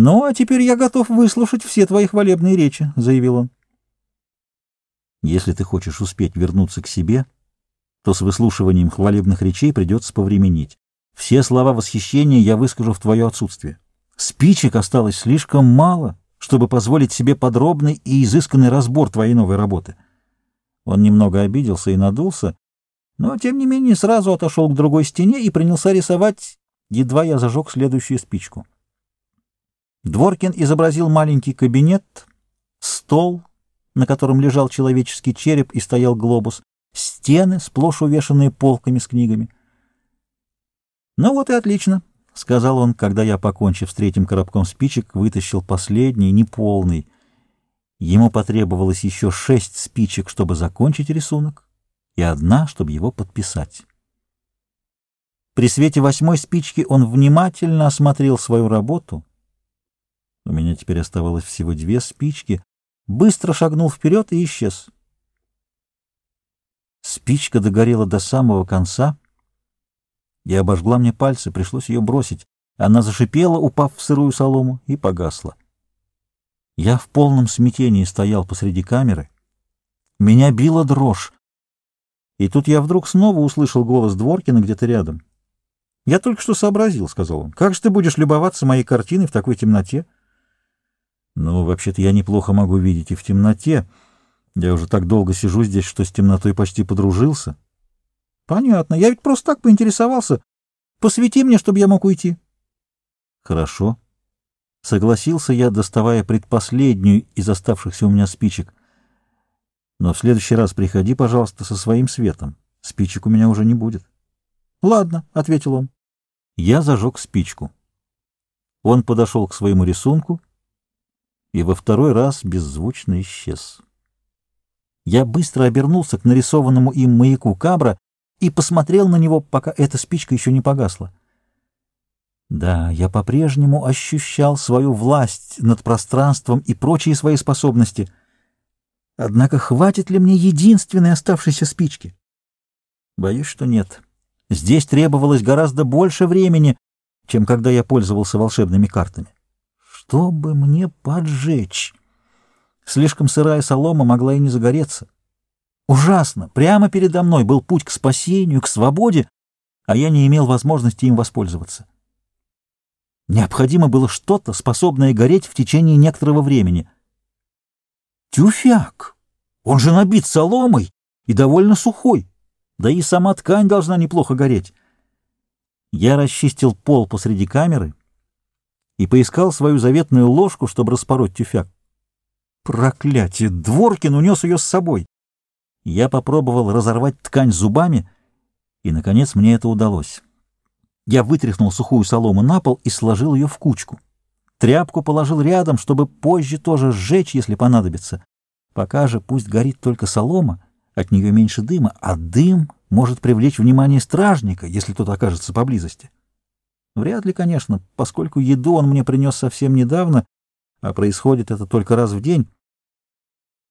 «Ну, а теперь я готов выслушать все твои хвалебные речи», — заявил он. «Если ты хочешь успеть вернуться к себе, то с выслушиванием хвалебных речей придется повременить. Все слова восхищения я выскажу в твое отсутствие. Спичек осталось слишком мало, чтобы позволить себе подробный и изысканный разбор твоей новой работы». Он немного обиделся и надулся, но, тем не менее, сразу отошел к другой стене и принялся рисовать, едва я зажег следующую спичку. Дворкин изобразил маленький кабинет, стол, на котором лежал человеческий череп и стоял глобус, стены, сплошь увешанные полками с книгами. «Ну вот и отлично», — сказал он, когда я, покончив с третьим коробком спичек, вытащил последний, неполный. Ему потребовалось еще шесть спичек, чтобы закончить рисунок, и одна, чтобы его подписать. При свете восьмой спички он внимательно осмотрел свою работу — у меня теперь оставалось всего две спички, быстро шагнул вперед и исчез. Спичка догорела до самого конца и обожгла мне пальцы, пришлось ее бросить. Она зашипела, упав в сырую солому, и погасла. Я в полном смятении стоял посреди камеры. Меня била дрожь. И тут я вдруг снова услышал голос Дворкина где-то рядом. «Я только что сообразил», — сказал он. «Как же ты будешь любоваться моей картиной в такой темноте?» Ну, вообще-то я неплохо могу видеть и в темноте. Я уже так долго сижу здесь, что с темнотой почти подружился. Понятно. Я ведь просто так поинтересовался. Посвети мне, чтобы я мог уйти. Хорошо. Согласился я, доставая предпоследнюю из оставшихся у меня спичек. Но в следующий раз приходи, пожалуйста, со своим светом. Спичек у меня уже не будет. Ладно, — ответил он. Я зажег спичку. Он подошел к своему рисунку и во второй раз беззвучно исчез. Я быстро обернулся к нарисованному им маяку Кабра и посмотрел на него, пока эта спичка еще не погасла. Да, я по-прежнему ощущал свою власть над пространством и прочие свои способности. Однако хватит ли мне единственной оставшейся спички? Боюсь, что нет. Здесь требовалось гораздо больше времени, чем когда я пользовался волшебными картами. Что бы мне поджечь? Слишком сырая солома могла и не загореться. Ужасно! Прямо передо мной был путь к спасению, к свободе, а я не имел возможности им воспользоваться. Необходимо было что-то, способное гореть в течение некоторого времени. Тюфяк! Он же набит соломой и довольно сухой. Да и сама ткань должна неплохо гореть. Я расчистил пол посреди камеры и поискал свою заветную ложку, чтобы распороть тюфяк. Проклятие! Дворкин унес ее с собой. Я попробовал разорвать ткань зубами, и, наконец, мне это удалось. Я вытряхнул сухую солому на пол и сложил ее в кучку. Тряпку положил рядом, чтобы позже тоже сжечь, если понадобится. Пока же пусть горит только солома, от нее меньше дыма, а дым может привлечь внимание стражника, если тот окажется поблизости. Вряд ли, конечно, поскольку еду он мне принес совсем недавно, а происходит это только раз в день.